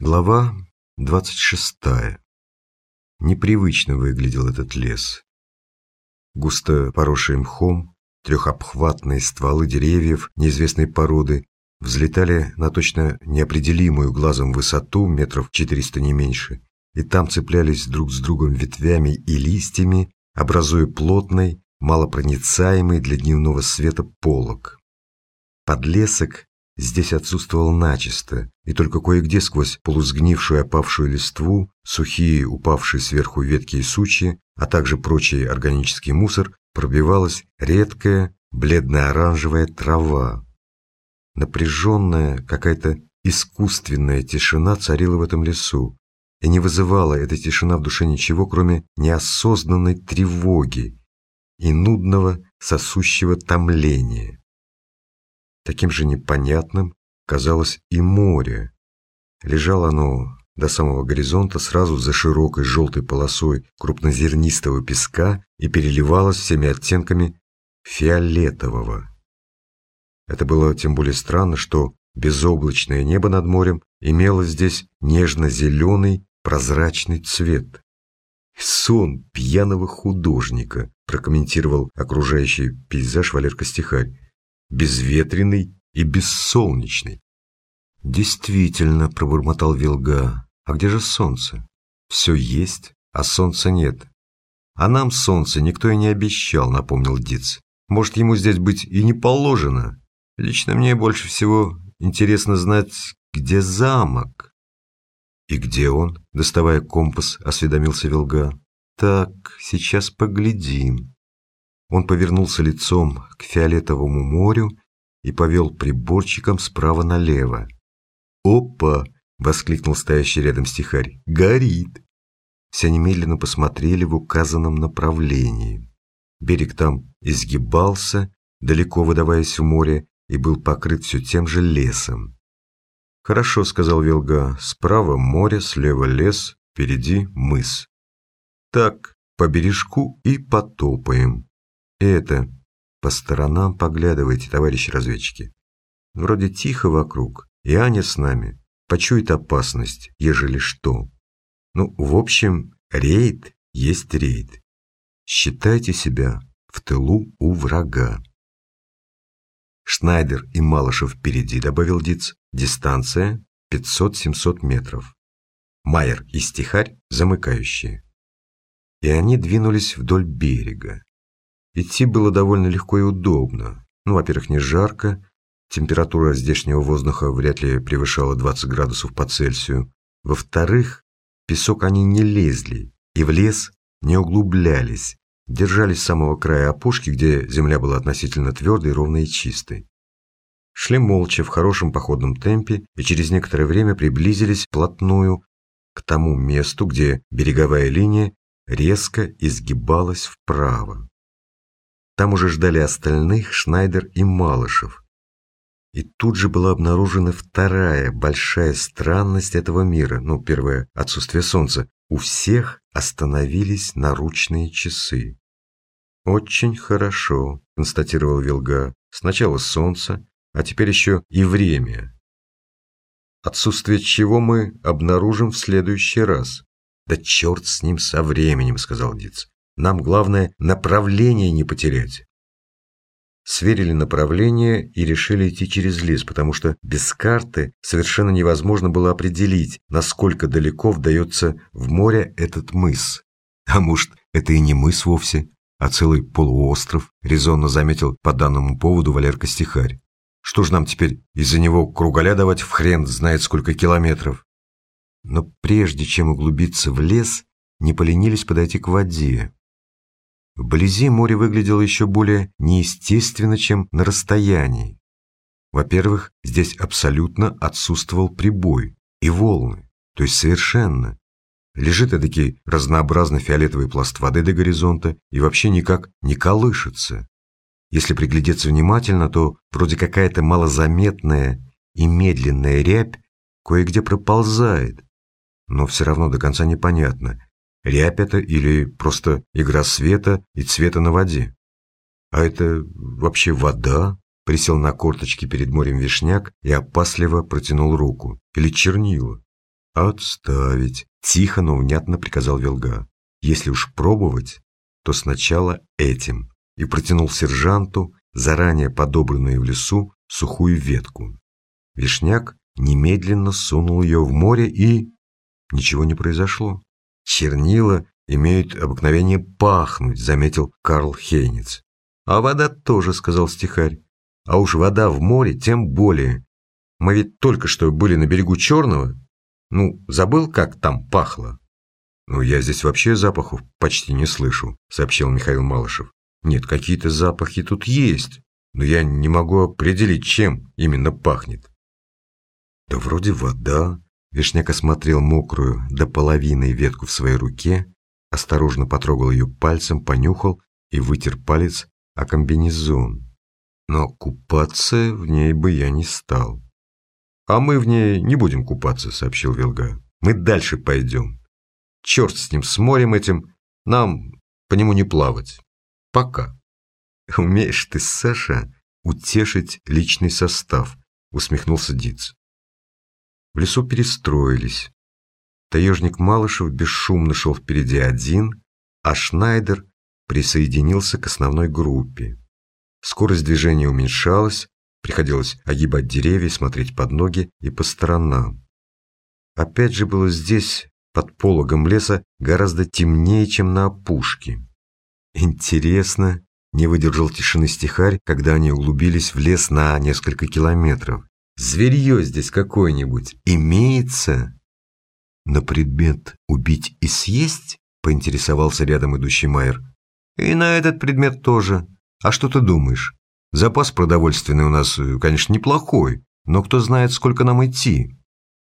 Глава двадцать шестая. Непривычно выглядел этот лес. Густо поросший мхом, трехобхватные стволы деревьев неизвестной породы взлетали на точно неопределимую глазом высоту, метров четыреста не меньше, и там цеплялись друг с другом ветвями и листьями, образуя плотный, малопроницаемый для дневного света полог. Подлесок здесь отсутствовал начисто, и только кое-где сквозь полусгнившую опавшую листву, сухие упавшие сверху ветки и сучья, а также прочий органический мусор, пробивалась редкая бледно-оранжевая трава. Напряженная, какая-то искусственная тишина царила в этом лесу, и не вызывала эта тишина в душе ничего, кроме неосознанной тревоги и нудного сосущего томления. Таким же непонятным казалось и море. Лежало оно до самого горизонта сразу за широкой желтой полосой крупнозернистого песка и переливалось всеми оттенками фиолетового. Это было тем более странно, что безоблачное небо над морем имело здесь нежно-зеленый прозрачный цвет. «Сон пьяного художника», прокомментировал окружающий пейзаж Валерка Стихарь безветренный и бессолнечный. «Действительно», — пробормотал Вилга, — «а где же солнце? Все есть, а солнца нет». «А нам солнце никто и не обещал», — напомнил Диц. «Может, ему здесь быть и не положено? Лично мне больше всего интересно знать, где замок». «И где он?» — доставая компас, осведомился Вилга. «Так, сейчас поглядим». Он повернулся лицом к фиолетовому морю и повел приборчиком справа налево. «Опа!» — воскликнул стоящий рядом стихарь. «Горит!» Все немедленно посмотрели в указанном направлении. Берег там изгибался, далеко выдаваясь в море, и был покрыт все тем же лесом. «Хорошо», — сказал Вилга, — «справа море, слева лес, впереди мыс». «Так, по бережку и потопаем». Это, по сторонам поглядывайте, товарищи разведчики. Вроде тихо вокруг, и Аня с нами. Почует опасность, ежели что. Ну, в общем, рейд есть рейд. Считайте себя в тылу у врага. Шнайдер и Малышев впереди, добавил Диц. Дистанция 500-700 метров. Майер и Стихарь замыкающие. И они двинулись вдоль берега. Идти было довольно легко и удобно. Ну, во-первых, не жарко, температура здешнего воздуха вряд ли превышала 20 градусов по Цельсию. Во-вторых, песок они не лезли и в лес не углублялись, держались с самого края опушки, где земля была относительно твердой, ровной и чистой. Шли молча, в хорошем походном темпе, и через некоторое время приблизились вплотную к тому месту, где береговая линия резко изгибалась вправо. Там уже ждали остальных Шнайдер и Малышев. И тут же была обнаружена вторая большая странность этого мира. Ну, первое – отсутствие солнца. У всех остановились наручные часы. «Очень хорошо», – констатировал Вилга. «Сначала солнце, а теперь еще и время. Отсутствие чего мы обнаружим в следующий раз». «Да черт с ним со временем», – сказал Диц. Нам главное направление не потерять. Сверили направление и решили идти через лес, потому что без карты совершенно невозможно было определить, насколько далеко вдается в море этот мыс. А может, это и не мыс вовсе, а целый полуостров, резонно заметил по данному поводу Валерка Стихарь. Что ж нам теперь из-за него кругаля давать в хрен знает сколько километров? Но прежде чем углубиться в лес, не поленились подойти к воде. Вблизи море выглядело еще более неестественно, чем на расстоянии. Во-первых, здесь абсолютно отсутствовал прибой и волны, то есть совершенно. Лежит эдакий разнообразный фиолетовый пласт воды до горизонта и вообще никак не колышется. Если приглядеться внимательно, то вроде какая-то малозаметная и медленная рябь кое-где проползает, но все равно до конца непонятно, Это или просто игра света и цвета на воде? А это вообще вода? Присел на корточки перед морем вишняк и опасливо протянул руку. Или чернила? «Отставить!» – тихо, но внятно приказал Велга. «Если уж пробовать, то сначала этим». И протянул сержанту заранее подобранную в лесу сухую ветку. Вишняк немедленно сунул ее в море и... Ничего не произошло. Чернила имеют обыкновение пахнуть, заметил Карл Хейниц. А вода тоже, сказал стихарь. А уж вода в море тем более. Мы ведь только что были на берегу Черного. Ну, забыл, как там пахло? «Ну, я здесь вообще запахов почти не слышу», — сообщил Михаил Малышев. «Нет, какие-то запахи тут есть, но я не могу определить, чем именно пахнет». «Да вроде вода». Вишняк осмотрел мокрую до половины ветку в своей руке, осторожно потрогал ее пальцем, понюхал и вытер палец о комбинезон. Но купаться в ней бы я не стал. «А мы в ней не будем купаться», — сообщил Вилга. «Мы дальше пойдем. Черт с ним, с морем этим. Нам по нему не плавать. Пока». «Умеешь ты, Саша, утешить личный состав», — усмехнулся Диц. В лесу перестроились. Таежник Малышев бесшумно шел впереди один, а Шнайдер присоединился к основной группе. Скорость движения уменьшалась, Приходилось огибать деревья, смотреть под ноги и по сторонам. Опять же было здесь, под пологом леса, гораздо темнее, чем на опушке. Интересно, не выдержал тишины стихарь, когда они углубились в лес на несколько километров. Зверье здесь какое-нибудь имеется? На предмет «убить и съесть?» поинтересовался рядом идущий Майер. И на этот предмет тоже. А что ты думаешь? Запас продовольственный у нас, э, конечно, неплохой, но кто знает, сколько нам идти.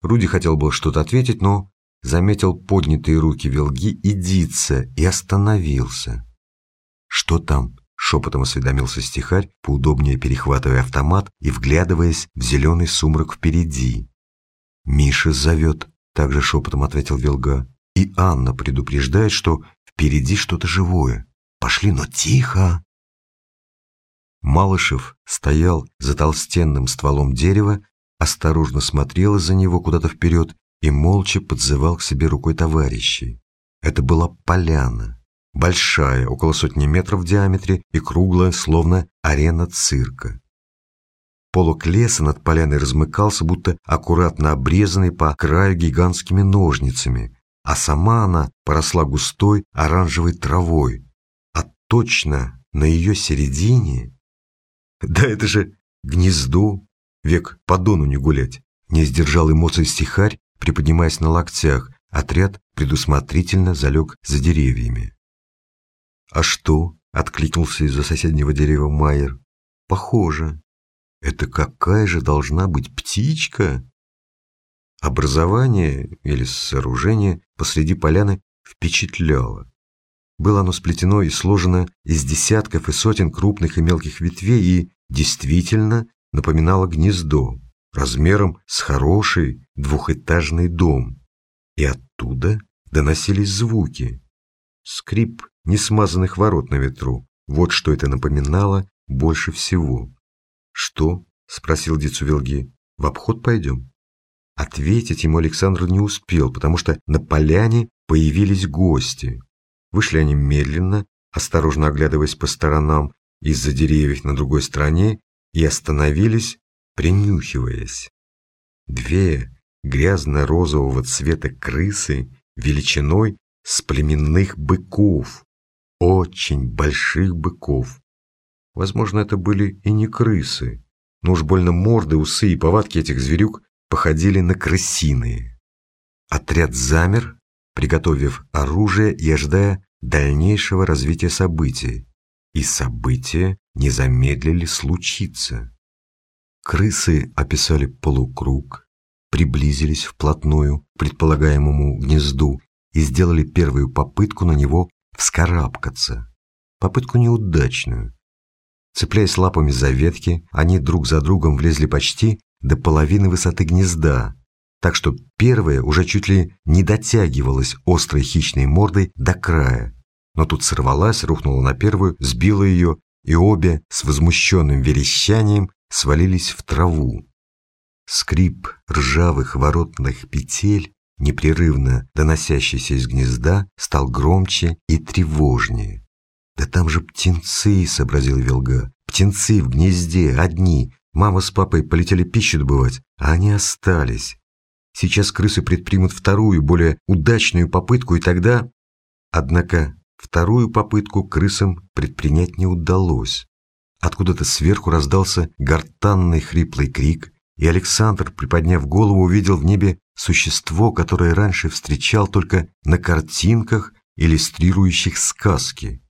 Руди хотел было что-то ответить, но заметил поднятые руки Велги и Дица и остановился. «Что там?» – шепотом осведомился стихарь, поудобнее перехватывая автомат и вглядываясь в зеленый сумрак впереди. «Миша зовет», – также шепотом ответил Велга. «И Анна предупреждает, что впереди что-то живое. Пошли, но тихо!» Малышев стоял за толстенным стволом дерева, осторожно смотрел из-за него куда-то вперед и молча подзывал к себе рукой товарищей. Это была поляна, большая, около сотни метров в диаметре и круглая, словно арена цирка. Полок леса над поляной размыкался, будто аккуратно обрезанный по краю гигантскими ножницами, а сама она поросла густой оранжевой травой, а точно на ее середине да это же гнездо, век по дону не гулять. Не сдержал эмоций стихарь, приподнимаясь на локтях, отряд предусмотрительно залег за деревьями. «А что?» — откликнулся из-за соседнего дерева Майер. «Похоже. Это какая же должна быть птичка?» Образование или сооружение посреди поляны впечатляло. Было оно сплетено и сложено из десятков и сотен крупных и мелких ветвей и действительно напоминало гнездо размером с хороший двухэтажный дом. И оттуда доносились звуки. Скрип несмазанных ворот на ветру. Вот что это напоминало больше всего. «Что?» – спросил Дицувелги. «В обход пойдем?» Ответить ему Александр не успел, потому что на поляне появились гости. Вышли они медленно, осторожно оглядываясь по сторонам из-за деревьев на другой стороне и остановились, принюхиваясь. Две грязно-розового цвета крысы величиной с племенных быков, очень больших быков. Возможно, это были и не крысы, но уж больно морды, усы и повадки этих зверюк походили на крысиные. Отряд замер, приготовив оружие и ожидая дальнейшего развития событий. И события не замедлили случиться. Крысы описали полукруг, приблизились вплотную к предполагаемому гнезду и сделали первую попытку на него вскарабкаться. Попытку неудачную. Цепляясь лапами за ветки, они друг за другом влезли почти до половины высоты гнезда, так что первая уже чуть ли не дотягивалась острой хищной мордой до края, но тут сорвалась, рухнула на первую, сбила ее, и обе с возмущенным верещанием свалились в траву. Скрип ржавых воротных петель непрерывно доносящийся из гнезда, стал громче и тревожнее. «Да там же птенцы!» — сообразил Вилга. «Птенцы в гнезде, одни. Мама с папой полетели пищу добывать, а они остались. Сейчас крысы предпримут вторую, более удачную попытку, и тогда...» Однако вторую попытку крысам предпринять не удалось. Откуда-то сверху раздался гортанный хриплый крик, и Александр, приподняв голову, увидел в небе существо, которое раньше встречал только на картинках, иллюстрирующих сказки.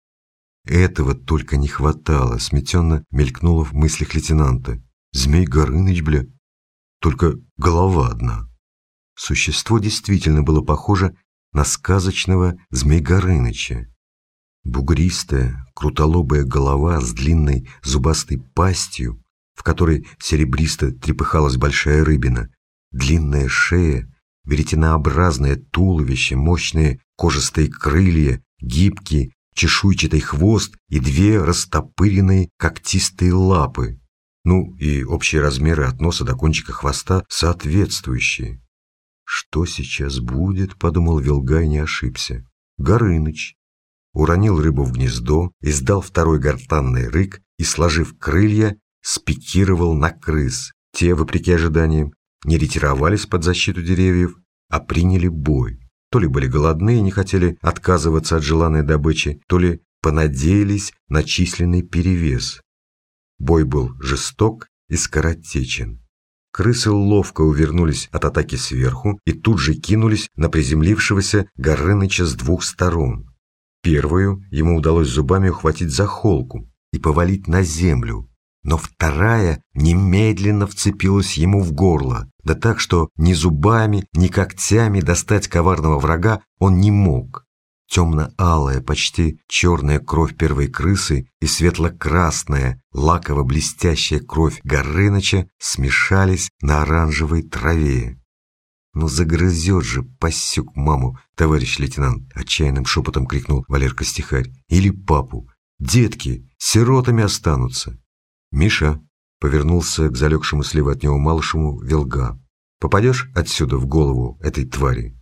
Этого только не хватало, сметенно мелькнуло в мыслях лейтенанта. Змей Горыныч, бля, только голова одна. Существо действительно было похоже на сказочного Змей Горыныча. Бугристая, крутолобая голова с длинной зубастой пастью, в которой серебристо трепыхалась большая рыбина, длинная шея, веретенообразное туловище, мощные кожистые крылья, гибкий, чешуйчатый хвост и две растопыренные когтистые лапы. Ну и общие размеры от носа до кончика хвоста соответствующие. «Что сейчас будет?» — подумал Вилгай, не ошибся. Горыныч. Уронил рыбу в гнездо, издал второй гортанный рык и, сложив крылья, спикировал на крыс. Те, вопреки ожиданиям, не ретировались под защиту деревьев, а приняли бой. То ли были голодны и не хотели отказываться от желанной добычи, то ли понадеялись на численный перевес. Бой был жесток и скоротечен. Крысы ловко увернулись от атаки сверху и тут же кинулись на приземлившегося Горыныча с двух сторон. Первую ему удалось зубами ухватить за холку и повалить на землю, но вторая немедленно вцепилась ему в горло, да так, что ни зубами, ни когтями достать коварного врага он не мог. Темно-алая, почти черная кровь первой крысы и светло-красная, лаково-блестящая кровь Горыныча смешались на оранжевой траве. «Ну загрызет же, пасек маму, товарищ лейтенант!» Отчаянным шепотом крикнул Валерка Стихарь. «Или папу! Детки, сиротами останутся!» «Миша!» — повернулся к залегшему слева от него малышему Велга. «Попадешь отсюда в голову этой твари?»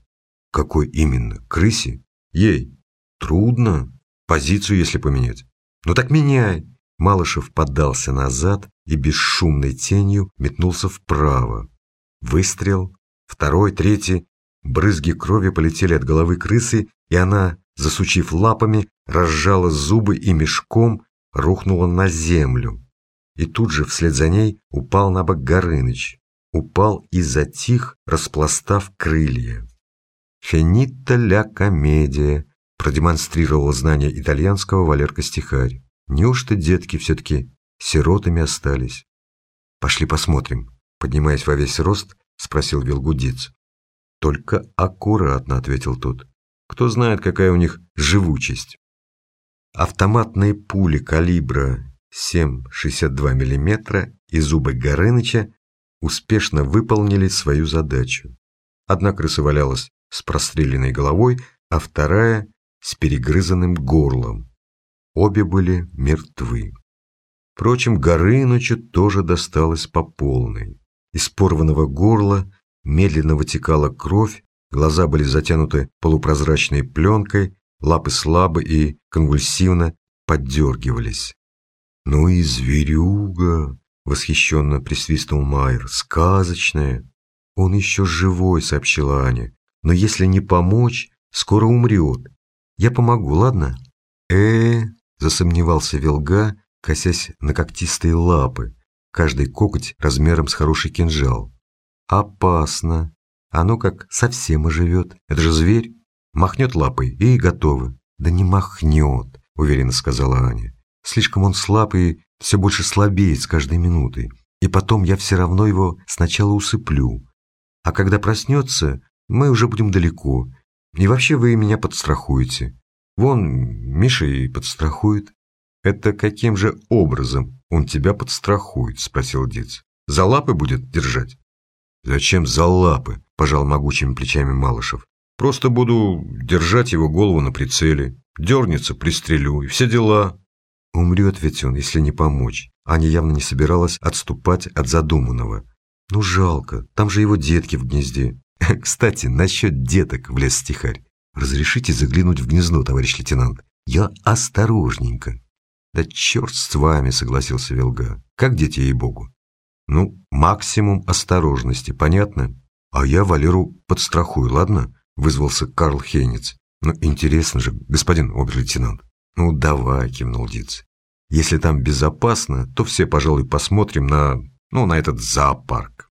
«Какой именно? Крысе?» «Ей! Трудно. Позицию, если поменять». «Ну так меняй!» Малышев поддался назад и бесшумной тенью метнулся вправо. Выстрел, второй, третий. Брызги крови полетели от головы крысы, и она, засучив лапами, разжала зубы и мешком рухнула на землю и тут же вслед за ней упал на бок Горыныч. Упал и затих, распластав крылья. «Финита ля комедия», — продемонстрировал знание итальянского Валерка-стихарь. «Неужто детки все-таки сиротами остались?» «Пошли посмотрим», — поднимаясь во весь рост, спросил Вилгудиц. «Только аккуратно», — ответил тот. «Кто знает, какая у них живучесть». Автоматные пули калибра 7,62 мм и зубы Горыныча успешно выполнили свою задачу. Одна крыса валялась с простреленной головой, а вторая с перегрызанным горлом. Обе были мертвы. Впрочем, Горынычу тоже досталось по полной. Из порванного горла медленно вытекала кровь, глаза были затянуты полупрозрачной пленкой, лапы слабо и конвульсивно поддергивались. «Ну и зверюга!» — восхищенно присвистнул Майер. «Сказочная!» «Он еще живой», — сообщила Аня. «Но если не помочь, скоро умрет. Я помогу, ладно?» э, засомневался Велга, косясь на когтистые лапы, каждый коготь размером с хороший кинжал. «Опасно. Оно как совсем оживет. Это же зверь. Махнет лапой и готово». «Да не махнет», — уверенно сказала Аня. Слишком он слаб и все больше слабеет с каждой минутой. И потом я все равно его сначала усыплю. А когда проснется, мы уже будем далеко. И вообще вы меня подстрахуете. Вон, Миша и подстрахует. Это каким же образом он тебя подстрахует? Спросил Дец. За лапы будет держать? Зачем за лапы? Пожал могучими плечами Малышев. Просто буду держать его голову на прицеле. Дернется, пристрелю, и все дела. Умрет ведь он, если не помочь. Аня явно не собиралась отступать от задуманного. Ну жалко, там же его детки в гнезде. Кстати, насчет деток, влез стихарь. Разрешите заглянуть в гнездо, товарищ лейтенант? Я осторожненько. Да черт с вами, согласился Велга. Как дети, ей-богу. Ну, максимум осторожности, понятно? А я Валеру подстрахую, ладно? Вызвался Карл Хейниц. Ну, интересно же, господин обер-лейтенант. Ну, давай, кивнул Диц. Если там безопасно, то все, пожалуй, посмотрим на, ну, на этот зоопарк.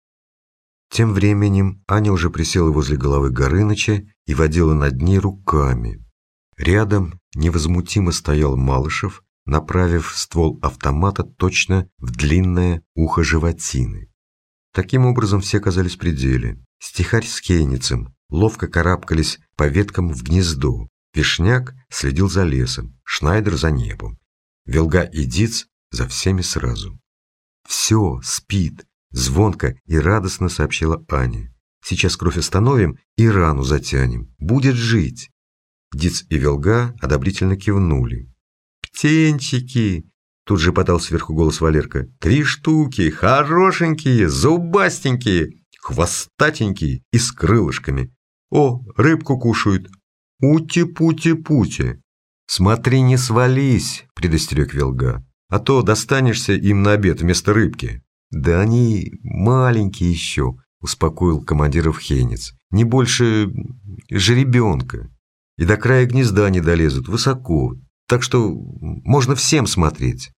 Тем временем Аня уже присела возле головы Горыныча и водила над ней руками. Рядом невозмутимо стоял Малышев, направив ствол автомата точно в длинное ухо животины. Таким образом все оказались в пределе. Стихарь с Кейницем ловко карабкались по веткам в гнездо. Вишняк следил за лесом, Шнайдер за небом. Велга и Диц за всеми сразу. «Все, спит», — звонко и радостно сообщила Аня. «Сейчас кровь остановим и рану затянем. Будет жить». Диц и Велга одобрительно кивнули. «Птенчики!» Тут же подал сверху голос Валерка. «Три штуки, хорошенькие, зубастенькие, хвостатенькие и с крылышками. О, рыбку кушают. Ути-пути-пути!» «Смотри, не свались!» – предостерег Велга. «А то достанешься им на обед вместо рыбки». «Да они маленькие еще», – успокоил командиров Хенец. «Не больше жеребенка. И до края гнезда не долезут, высоко. Так что можно всем смотреть».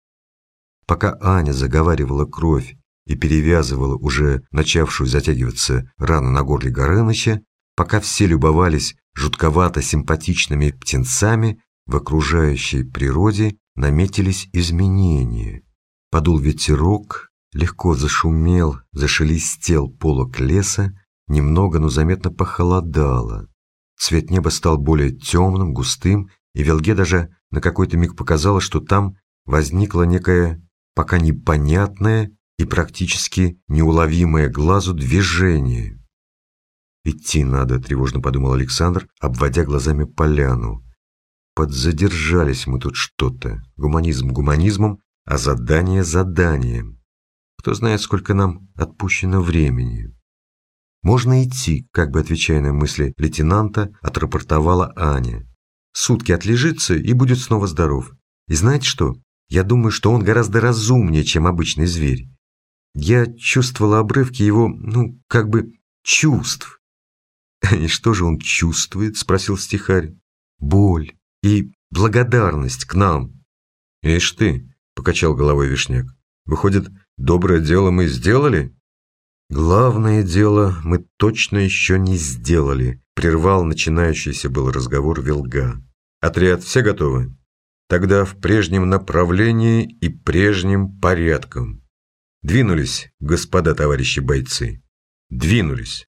Пока Аня заговаривала кровь и перевязывала уже начавшую затягиваться рану на горле Горыныча, пока все любовались жутковато симпатичными птенцами, в окружающей природе наметились изменения. Подул ветерок, легко зашумел, зашелестел полок леса, немного, но заметно похолодало. Цвет неба стал более темным, густым, и Велге даже на какой-то миг показалось, что там возникло некое пока непонятное и практически неуловимое глазу движение. «Идти надо», — тревожно подумал Александр, обводя глазами поляну. Подзадержались мы тут что-то. Гуманизм гуманизмом, а задание заданием. Кто знает, сколько нам отпущено времени. Можно идти, как бы отвечая на мысли лейтенанта, отрапортовала Аня. Сутки отлежится и будет снова здоров. И знаете что? Я думаю, что он гораздо разумнее, чем обычный зверь. Я чувствовала обрывки его, ну, как бы, чувств. «И что же он чувствует?» – спросил стихарь. «Боль и благодарность к нам. «Ишь ты!» – покачал головой Вишняк. «Выходит, доброе дело мы сделали?» «Главное дело мы точно еще не сделали», – прервал начинающийся был разговор Вилга. «Отряд все готовы?» «Тогда в прежнем направлении и прежним порядком. Двинулись, господа товарищи бойцы. Двинулись!»